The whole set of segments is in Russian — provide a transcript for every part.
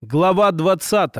Глава 20.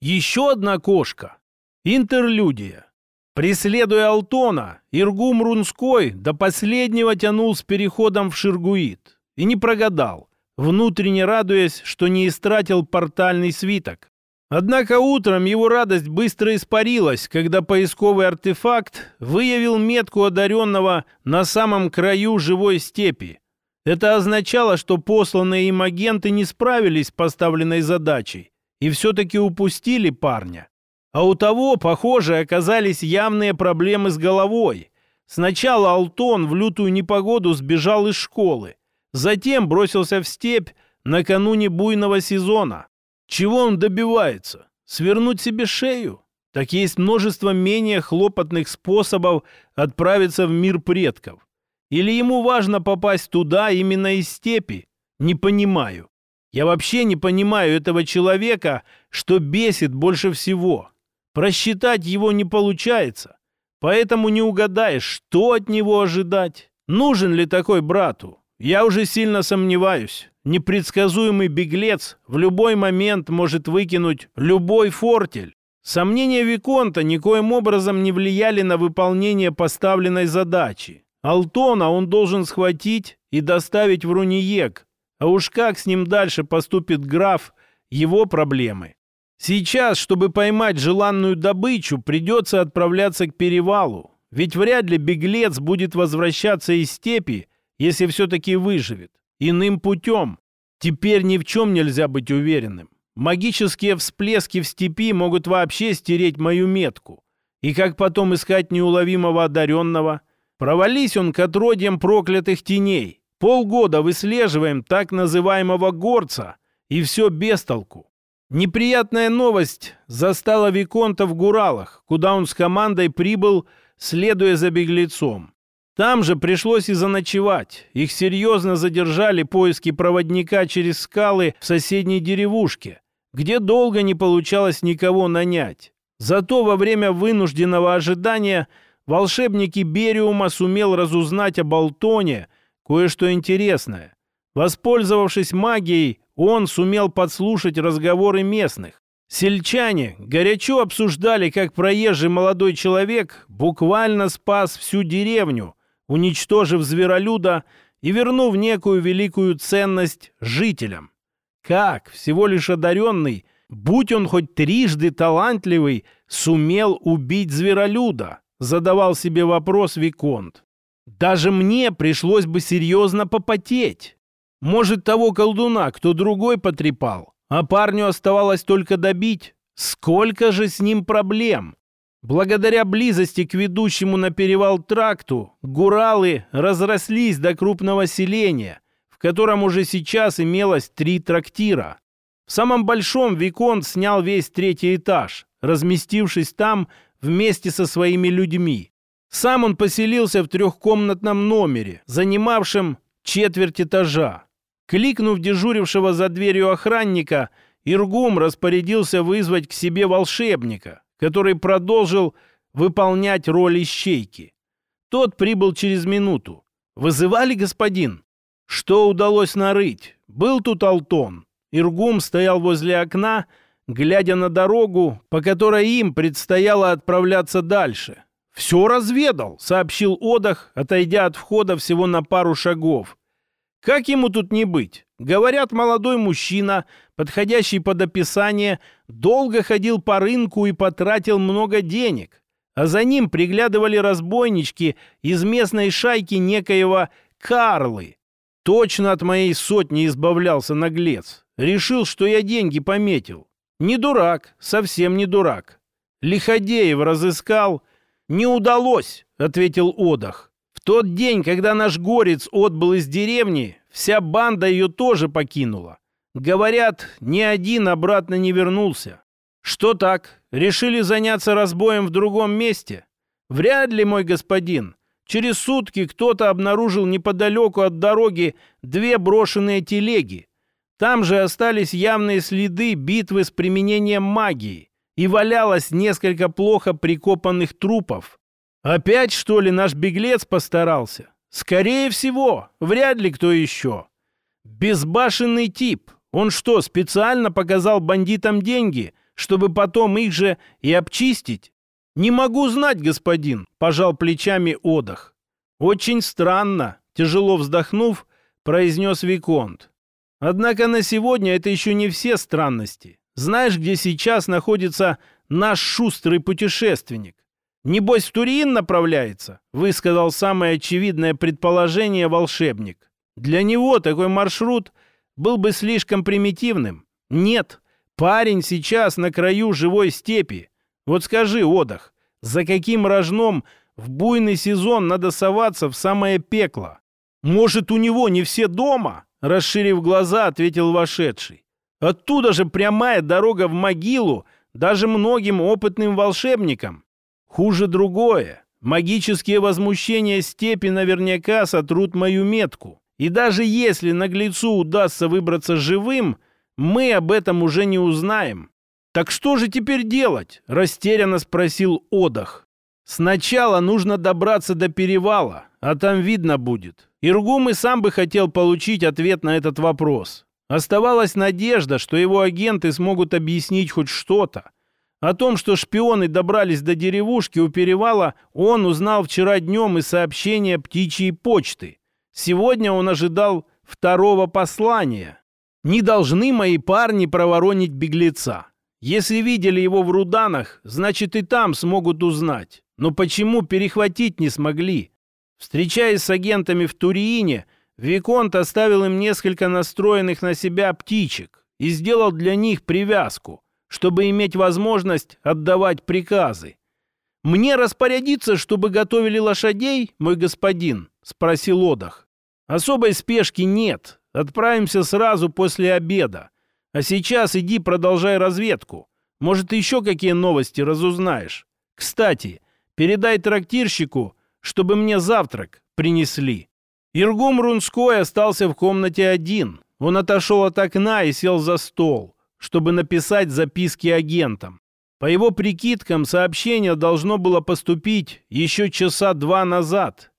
Еще одна кошка. Интерлюдия. Преследуя Алтона, Иргум Рунской до последнего тянул с переходом в Ширгуит. И не прогадал, внутренне радуясь, что не истратил портальный свиток. Однако утром его радость быстро испарилась, когда поисковый артефакт выявил метку одаренного на самом краю живой степи. Это означало, что посланные им агенты не справились с поставленной задачей и все-таки упустили парня. А у того, похоже, оказались явные проблемы с головой. Сначала Алтон в лютую непогоду сбежал из школы, затем бросился в степь накануне буйного сезона. Чего он добивается? Свернуть себе шею? Так есть множество менее хлопотных способов отправиться в мир предков. Или ему важно попасть туда именно из степи? Не понимаю. Я вообще не понимаю этого человека, что бесит больше всего. Просчитать его не получается. Поэтому не угадаешь, что от него ожидать. Нужен ли такой брату? Я уже сильно сомневаюсь. Непредсказуемый беглец в любой момент может выкинуть любой фортель. Сомнения Виконта никоим образом не влияли на выполнение поставленной задачи. Алтона он должен схватить и доставить в Руниек. А уж как с ним дальше поступит граф, его проблемы. Сейчас, чтобы поймать желанную добычу, придется отправляться к перевалу. Ведь вряд ли беглец будет возвращаться из степи, если все-таки выживет. Иным путем. Теперь ни в чем нельзя быть уверенным. Магические всплески в степи могут вообще стереть мою метку. И как потом искать неуловимого одаренного? Провались он к отродьям проклятых теней. Полгода выслеживаем так называемого горца, и все без толку. Неприятная новость застала Виконта в Гуралах, куда он с командой прибыл, следуя за беглецом. Там же пришлось и заночевать. Их серьезно задержали поиски проводника через скалы в соседней деревушке, где долго не получалось никого нанять. Зато во время вынужденного ожидания – волшебник Ибериума сумел разузнать об Алтоне кое-что интересное. Воспользовавшись магией, он сумел подслушать разговоры местных. Сельчане горячо обсуждали, как проезжий молодой человек буквально спас всю деревню, уничтожив зверолюда и вернув некую великую ценность жителям. Как всего лишь одаренный, будь он хоть трижды талантливый, сумел убить зверолюда? Задавал себе вопрос Виконт. Даже мне пришлось бы серьезно попотеть. Может, того колдуна кто другой потрепал, а парню оставалось только добить? Сколько же с ним проблем? Благодаря близости к ведущему на перевал тракту, гуралы разрослись до крупного селения, в котором уже сейчас имелось три трактира. В самом большом Виконт снял весь третий этаж, разместившись там вместе со своими людьми. Сам он поселился в трехкомнатном номере, занимавшем четверть этажа. Кликнув дежурившего за дверью охранника, Иргум распорядился вызвать к себе волшебника, который продолжил выполнять роль ищейки. Тот прибыл через минуту. «Вызывали, господин?» «Что удалось нарыть? Был тут Алтон». Иргум стоял возле окна, глядя на дорогу, по которой им предстояло отправляться дальше. «Все разведал», — сообщил Одах, отойдя от входа всего на пару шагов. «Как ему тут не быть? Говорят, молодой мужчина, подходящий под описание, долго ходил по рынку и потратил много денег, а за ним приглядывали разбойнички из местной шайки некоего Карлы. Точно от моей сотни избавлялся наглец. Решил, что я деньги пометил. Не дурак, совсем не дурак. Лиходеев разыскал. Не удалось, ответил Одах. В тот день, когда наш горец отбыл из деревни, вся банда ее тоже покинула. Говорят, ни один обратно не вернулся. Что так? Решили заняться разбоем в другом месте? Вряд ли, мой господин. Через сутки кто-то обнаружил неподалеку от дороги две брошенные телеги. Там же остались явные следы битвы с применением магии и валялось несколько плохо прикопанных трупов. Опять, что ли, наш беглец постарался? Скорее всего, вряд ли кто еще. Безбашенный тип. Он что, специально показал бандитам деньги, чтобы потом их же и обчистить? Не могу знать, господин, пожал плечами Одах. Очень странно, тяжело вздохнув, произнес Виконт. Однако на сегодня это еще не все странности. Знаешь, где сейчас находится наш шустрый путешественник? «Небось, в Турин направляется?» — высказал самое очевидное предположение волшебник. «Для него такой маршрут был бы слишком примитивным. Нет, парень сейчас на краю живой степи. Вот скажи, Одах, за каким рожном в буйный сезон надо соваться в самое пекло? Может, у него не все дома?» — расширив глаза, ответил вошедший. «Оттуда же прямая дорога в могилу даже многим опытным волшебникам. Хуже другое. Магические возмущения степи наверняка сотрут мою метку. И даже если наглецу удастся выбраться живым, мы об этом уже не узнаем. «Так что же теперь делать?» – растерянно спросил Одах. «Сначала нужно добраться до перевала, а там видно будет. Иргум и сам бы хотел получить ответ на этот вопрос. Оставалась надежда, что его агенты смогут объяснить хоть что-то. О том, что шпионы добрались до деревушки у перевала, он узнал вчера днем из сообщения птичьей почты. Сегодня он ожидал второго послания. Не должны мои парни проворонить беглеца. Если видели его в Руданах, значит и там смогут узнать. Но почему перехватить не смогли? Встречаясь с агентами в Туриине, Виконт оставил им несколько настроенных на себя птичек и сделал для них привязку чтобы иметь возможность отдавать приказы. «Мне распорядиться, чтобы готовили лошадей, мой господин?» — спросил Одах. «Особой спешки нет. Отправимся сразу после обеда. А сейчас иди продолжай разведку. Может, еще какие новости разузнаешь. Кстати, передай трактирщику, чтобы мне завтрак принесли». Иргум Рунской остался в комнате один. Он отошел от окна и сел за стол чтобы написать записки агентам. По его прикидкам, сообщение должно было поступить еще часа два назад.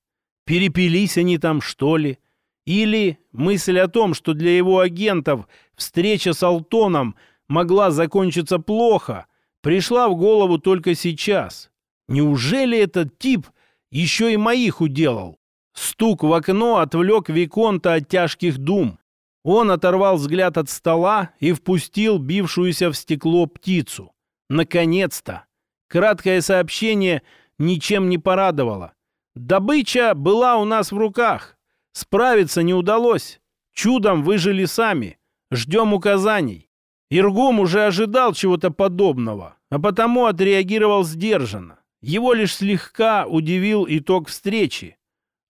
Перепились они там, что ли? Или мысль о том, что для его агентов встреча с Алтоном могла закончиться плохо, пришла в голову только сейчас. Неужели этот тип еще и моих уделал? Стук в окно отвлек Виконта от тяжких дум. Он оторвал взгляд от стола и впустил бившуюся в стекло птицу. Наконец-то! Краткое сообщение ничем не порадовало. Добыча была у нас в руках. Справиться не удалось. Чудом выжили сами. Ждем указаний. Иргум уже ожидал чего-то подобного, а потому отреагировал сдержанно. Его лишь слегка удивил итог встречи.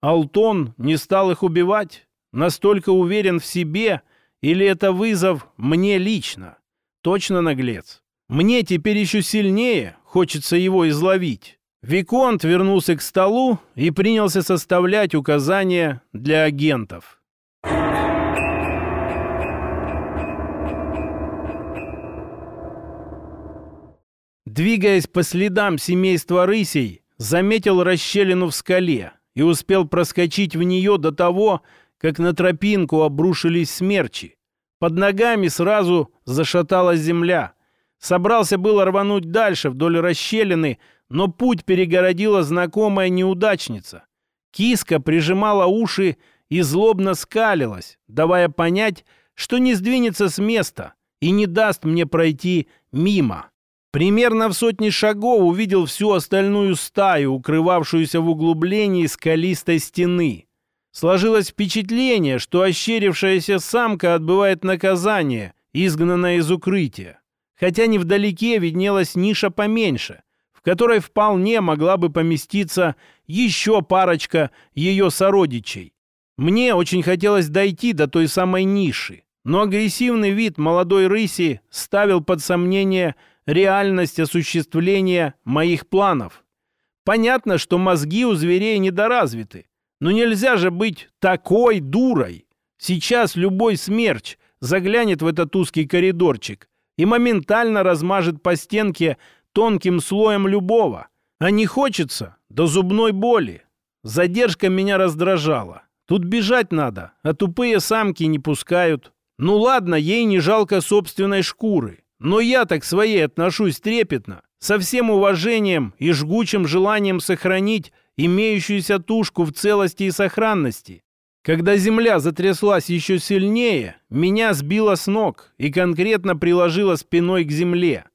Алтон не стал их убивать, Настолько уверен в себе или это вызов мне лично? Точно наглец. Мне теперь еще сильнее хочется его изловить. Виконт вернулся к столу и принялся составлять указания для агентов. Двигаясь по следам семейства рысей, заметил расщелину в скале и успел проскочить в нее до того, как на тропинку обрушились смерчи. Под ногами сразу зашаталась земля. Собрался было рвануть дальше вдоль расщелины, но путь перегородила знакомая неудачница. Киска прижимала уши и злобно скалилась, давая понять, что не сдвинется с места и не даст мне пройти мимо. Примерно в сотни шагов увидел всю остальную стаю, укрывавшуюся в углублении скалистой стены. Сложилось впечатление, что ощерившаяся самка отбывает наказание, изгнанная из укрытия. Хотя невдалеке виднелась ниша поменьше, в которой вполне могла бы поместиться еще парочка ее сородичей. Мне очень хотелось дойти до той самой ниши, но агрессивный вид молодой рыси ставил под сомнение реальность осуществления моих планов. Понятно, что мозги у зверей недоразвиты, но нельзя же быть такой дурой. Сейчас любой смерч заглянет в этот узкий коридорчик и моментально размажет по стенке тонким слоем любого. А не хочется до зубной боли. Задержка меня раздражала. Тут бежать надо, а тупые самки не пускают. Ну ладно, ей не жалко собственной шкуры, но я так к своей отношусь трепетно, со всем уважением и жгучим желанием сохранить имеющуюся тушку в целости и сохранности. Когда земля затряслась еще сильнее, меня сбило с ног и конкретно приложило спиной к земле.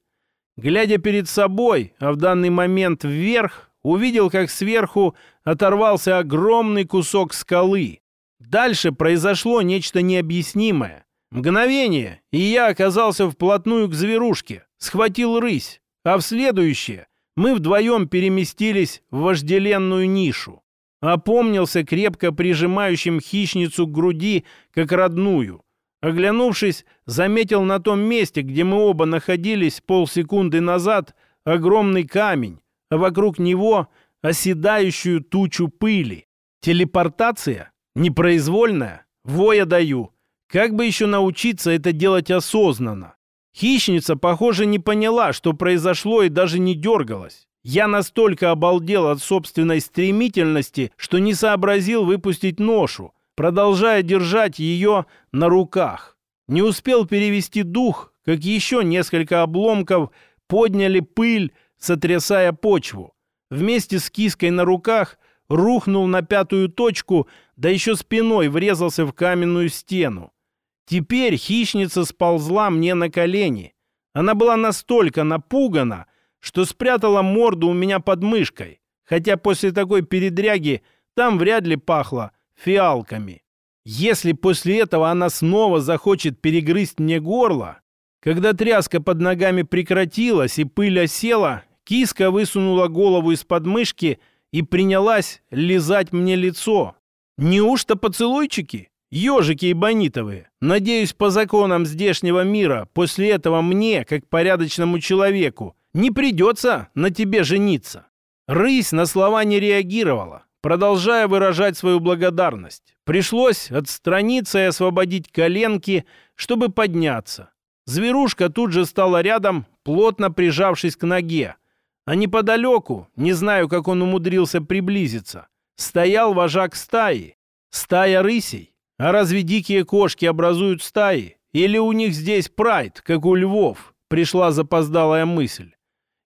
Глядя перед собой, а в данный момент вверх, увидел, как сверху оторвался огромный кусок скалы. Дальше произошло нечто необъяснимое. Мгновение, и я оказался вплотную к зверушке, схватил рысь, а в следующее мы вдвоем переместились в вожделенную нишу. Опомнился крепко прижимающим хищницу к груди, как родную. Оглянувшись, заметил на том месте, где мы оба находились полсекунды назад, огромный камень, а вокруг него оседающую тучу пыли. Телепортация? Непроизвольная? Воя даю. Как бы еще научиться это делать осознанно? Хищница, похоже, не поняла, что произошло и даже не дергалась. Я настолько обалдел от собственной стремительности, что не сообразил выпустить ношу, продолжая держать ее на руках. Не успел перевести дух, как еще несколько обломков подняли пыль, сотрясая почву. Вместе с киской на руках рухнул на пятую точку, да еще спиной врезался в каменную стену. Теперь хищница сползла мне на колени. Она была настолько напугана, что спрятала морду у меня под мышкой, хотя после такой передряги там вряд ли пахло фиалками. Если после этого она снова захочет перегрызть мне горло, когда тряска под ногами прекратилась и пыль осела, киска высунула голову из под мышки и принялась лизать мне лицо. Неужто поцелуйчики? Ежики и бонитовые. Надеюсь, по законам здешнего мира, после этого мне, как порядочному человеку, не придется на тебе жениться. Рысь на слова не реагировала, продолжая выражать свою благодарность. Пришлось отстраниться и освободить коленки, чтобы подняться. Зверушка тут же стала рядом, плотно прижавшись к ноге. А неподалеку, не знаю, как он умудрился приблизиться, стоял вожак стаи. Стая рысей. А разве дикие кошки образуют стаи? Или у них здесь прайд, как у львов? Пришла запоздалая мысль.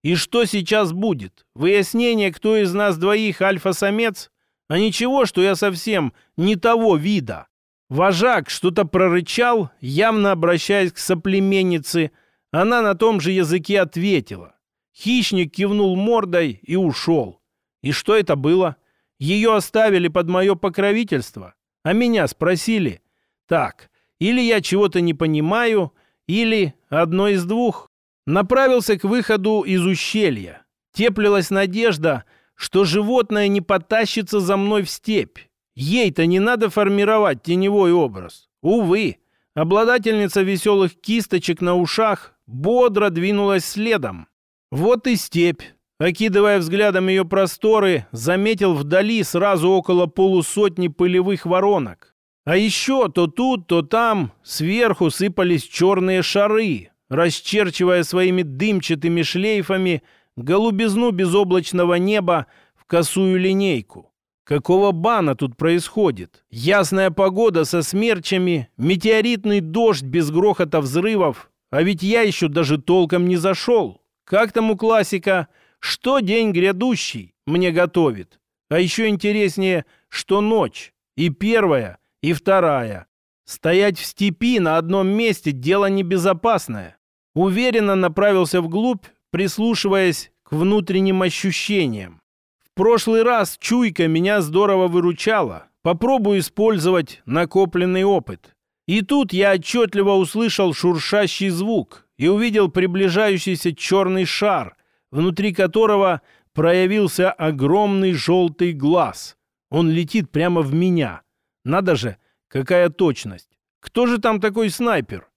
И что сейчас будет? Выяснение, кто из нас двоих альфа-самец? А ничего, что я совсем не того вида. Вожак что-то прорычал, явно обращаясь к соплеменнице. Она на том же языке ответила. Хищник кивнул мордой и ушел. И что это было? Ее оставили под мое покровительство? А меня спросили. Так, или я чего-то не понимаю, или одно из двух. Направился к выходу из ущелья. Теплилась надежда, что животное не потащится за мной в степь. Ей-то не надо формировать теневой образ. Увы, обладательница веселых кисточек на ушах бодро двинулась следом. Вот и степь. Окидывая взглядом ее просторы, заметил вдали сразу около полусотни пылевых воронок. А еще то тут, то там сверху сыпались черные шары, расчерчивая своими дымчатыми шлейфами голубизну безоблачного неба в косую линейку. Какого бана тут происходит? Ясная погода со смерчами, метеоритный дождь без грохота взрывов. А ведь я еще даже толком не зашел. Как там у классика – что день грядущий мне готовит. А еще интереснее, что ночь. И первая, и вторая. Стоять в степи на одном месте – дело небезопасное. Уверенно направился вглубь, прислушиваясь к внутренним ощущениям. В прошлый раз чуйка меня здорово выручала. Попробую использовать накопленный опыт. И тут я отчетливо услышал шуршащий звук и увидел приближающийся черный шар, внутри которого проявился огромный желтый глаз. Он летит прямо в меня. Надо же, какая точность. Кто же там такой снайпер?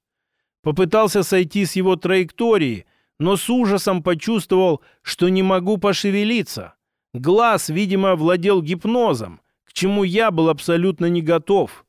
Попытался сойти с его траектории, но с ужасом почувствовал, что не могу пошевелиться. Глаз, видимо, владел гипнозом, к чему я был абсолютно не готов.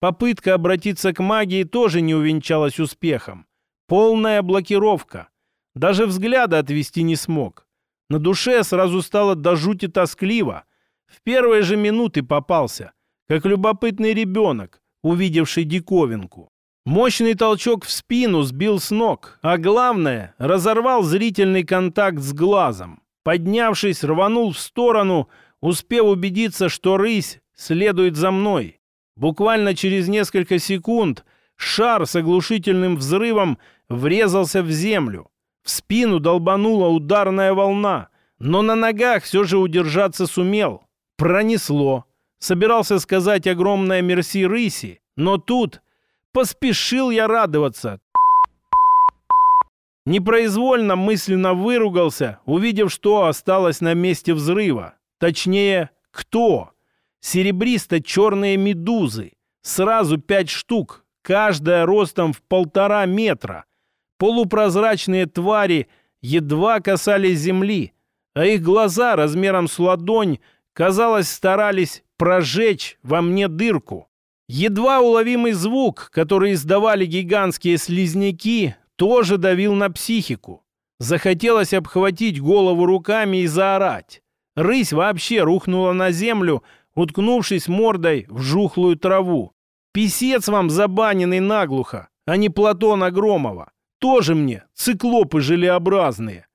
Попытка обратиться к магии тоже не увенчалась успехом. Полная блокировка. Даже взгляда отвести не смог. На душе сразу стало до жути тоскливо. В первые же минуты попался, как любопытный ребенок, увидевший диковинку. Мощный толчок в спину сбил с ног, а главное, разорвал зрительный контакт с глазом. Поднявшись, рванул в сторону, успев убедиться, что рысь следует за мной. Буквально через несколько секунд шар с оглушительным взрывом врезался в землю. В спину долбанула ударная волна, но на ногах все же удержаться сумел. Пронесло. Собирался сказать огромное мерси рыси, но тут поспешил я радоваться. Непроизвольно мысленно выругался, увидев, что осталось на месте взрыва. Точнее, кто? Серебристо-черные медузы. Сразу пять штук, каждая ростом в полтора метра. Полупрозрачные твари едва касались земли, а их глаза размером с ладонь, казалось, старались прожечь во мне дырку. Едва уловимый звук, который издавали гигантские слизняки, тоже давил на психику. Захотелось обхватить голову руками и заорать. Рысь вообще рухнула на землю, уткнувшись мордой в жухлую траву. Писец вам забаненный наглухо, а не Платона Громова. Тоже мне циклопы желеобразные.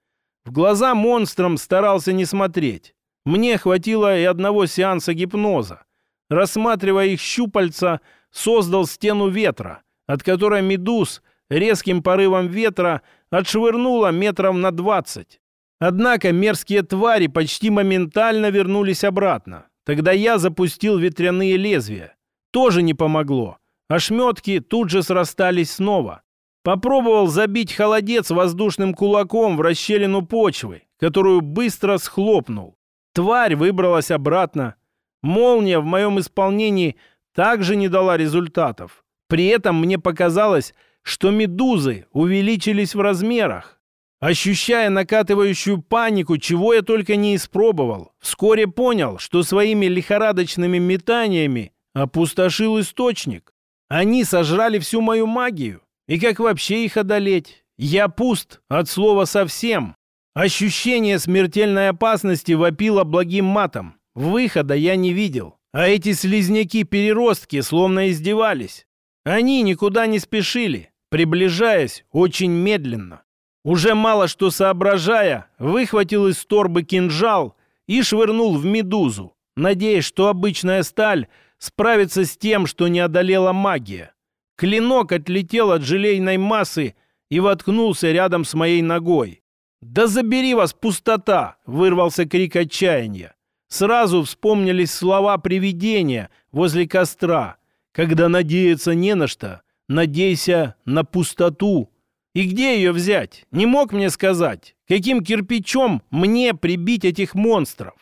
В глаза монстрам старался не смотреть. Мне хватило и одного сеанса гипноза. Рассматривая их щупальца, создал стену ветра, от которой медуз резким порывом ветра отшвырнула метров на двадцать. Однако мерзкие твари почти моментально вернулись обратно. Тогда я запустил ветряные лезвия. Тоже не помогло. Ошметки тут же срастались снова. Попробовал забить холодец воздушным кулаком в расщелину почвы, которую быстро схлопнул. Тварь выбралась обратно. Молния в моем исполнении также не дала результатов. При этом мне показалось, что медузы увеличились в размерах. Ощущая накатывающую панику, чего я только не испробовал, вскоре понял, что своими лихорадочными метаниями опустошил источник. Они сожрали всю мою магию. И как вообще их одолеть? Я пуст от слова совсем. Ощущение смертельной опасности вопило благим матом. Выхода я не видел. А эти слизняки-переростки словно издевались. Они никуда не спешили, приближаясь очень медленно. Уже мало что соображая, выхватил из торбы кинжал и швырнул в медузу, надеясь, что обычная сталь справится с тем, что не одолела магия. Клинок отлетел от желейной массы и воткнулся рядом с моей ногой. «Да забери вас, пустота!» — вырвался крик отчаяния. Сразу вспомнились слова привидения возле костра. «Когда надеяться не на что, надейся на пустоту». И где ее взять? Не мог мне сказать, каким кирпичом мне прибить этих монстров?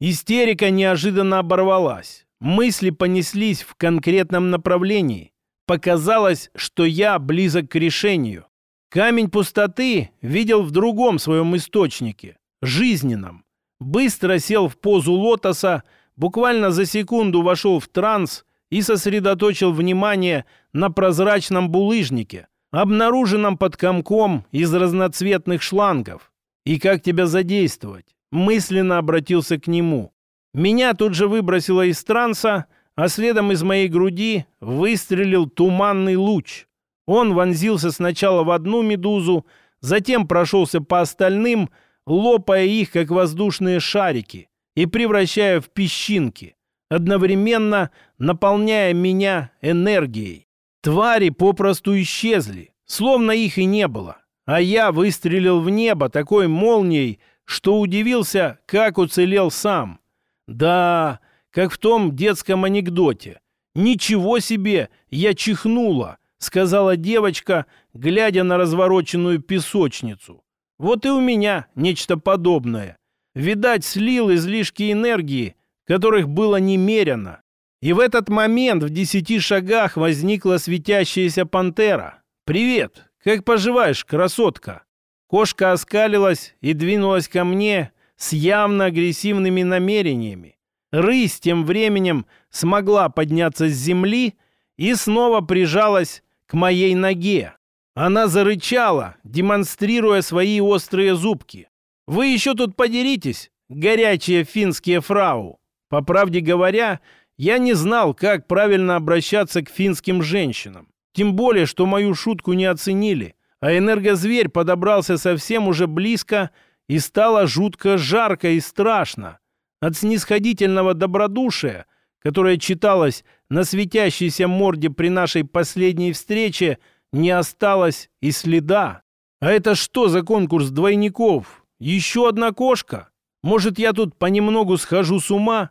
Истерика неожиданно оборвалась. Мысли понеслись в конкретном направлении. Показалось, что я близок к решению. Камень пустоты видел в другом своем источнике, жизненном. Быстро сел в позу лотоса, буквально за секунду вошел в транс и сосредоточил внимание на прозрачном булыжнике, обнаруженном под комком из разноцветных шлангов. И как тебя задействовать? Мысленно обратился к нему. Меня тут же выбросило из транса, а следом из моей груди выстрелил туманный луч. Он вонзился сначала в одну медузу, затем прошелся по остальным, лопая их, как воздушные шарики, и превращая в песчинки, одновременно наполняя меня энергией. Твари попросту исчезли, словно их и не было. А я выстрелил в небо такой молнией, что удивился, как уцелел сам. Да, как в том детском анекдоте. «Ничего себе! Я чихнула!» — сказала девочка, глядя на развороченную песочницу. «Вот и у меня нечто подобное. Видать, слил излишки энергии, которых было немерено. И в этот момент в десяти шагах возникла светящаяся пантера. «Привет! Как поживаешь, красотка?» Кошка оскалилась и двинулась ко мне с явно агрессивными намерениями. Рысь тем временем смогла подняться с земли и снова прижалась к моей ноге. Она зарычала, демонстрируя свои острые зубки. «Вы еще тут подеритесь, горячие финские фрау!» По правде говоря, я не знал, как правильно обращаться к финским женщинам. Тем более, что мою шутку не оценили, а энергозверь подобрался совсем уже близко и стало жутко жарко и страшно. От снисходительного добродушия, которое читалось на светящейся морде при нашей последней встрече, не осталось и следа. А это что за конкурс двойников? Еще одна кошка? Может, я тут понемногу схожу с ума?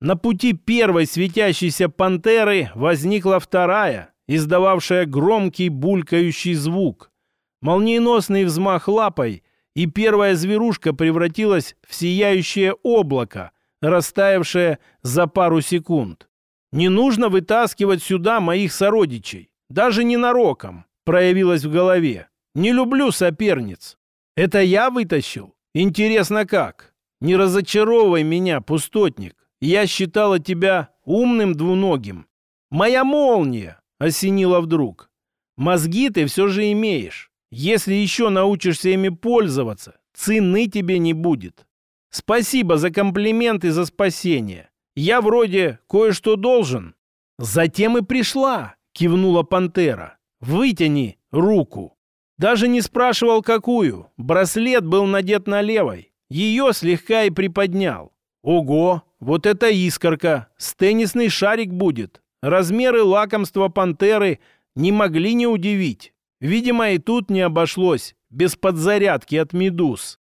На пути первой светящейся пантеры возникла вторая, издававшая громкий булькающий звук. Молниеносный взмах лапой, и первая зверушка превратилась в сияющее облако, растаявшее за пару секунд. Не нужно вытаскивать сюда моих сородичей, даже ненароком, проявилось в голове. Не люблю соперниц. Это я вытащил? Интересно как? Не разочаровывай меня, пустотник. Я считала тебя умным двуногим. Моя молния осенила вдруг. Мозги ты все же имеешь. Если еще научишься ими пользоваться, цены тебе не будет. Спасибо за комплимент и за спасение. Я вроде кое-что должен. Затем и пришла, кивнула пантера. Вытяни руку. Даже не спрашивал, какую. Браслет был надет на левой. Ее слегка и приподнял. Ого, вот это искорка. С теннисный шарик будет. Размеры лакомства пантеры не могли не удивить. Видимо, и тут не обошлось, без подзарядки от медуз.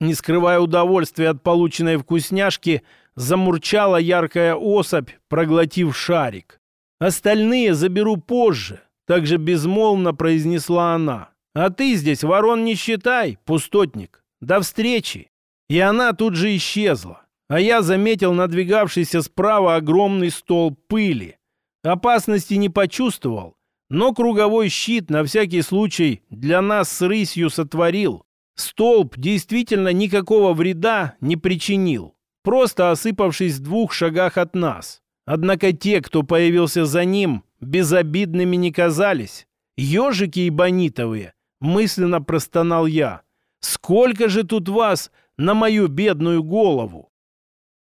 Не скрывая удовольствия от полученной вкусняшки, замурчала яркая особь, проглотив шарик. «Остальные заберу позже», — также безмолвно произнесла она. «А ты здесь ворон не считай, пустотник. До встречи!» И она тут же исчезла. А я заметил надвигавшийся справа огромный стол пыли. Опасности не почувствовал, но круговой щит на всякий случай для нас с рысью сотворил. Столб действительно никакого вреда не причинил, просто осыпавшись в двух шагах от нас. Однако те, кто появился за ним, безобидными не казались. Ежики и бонитовые, мысленно простонал я. Сколько же тут вас на мою бедную голову?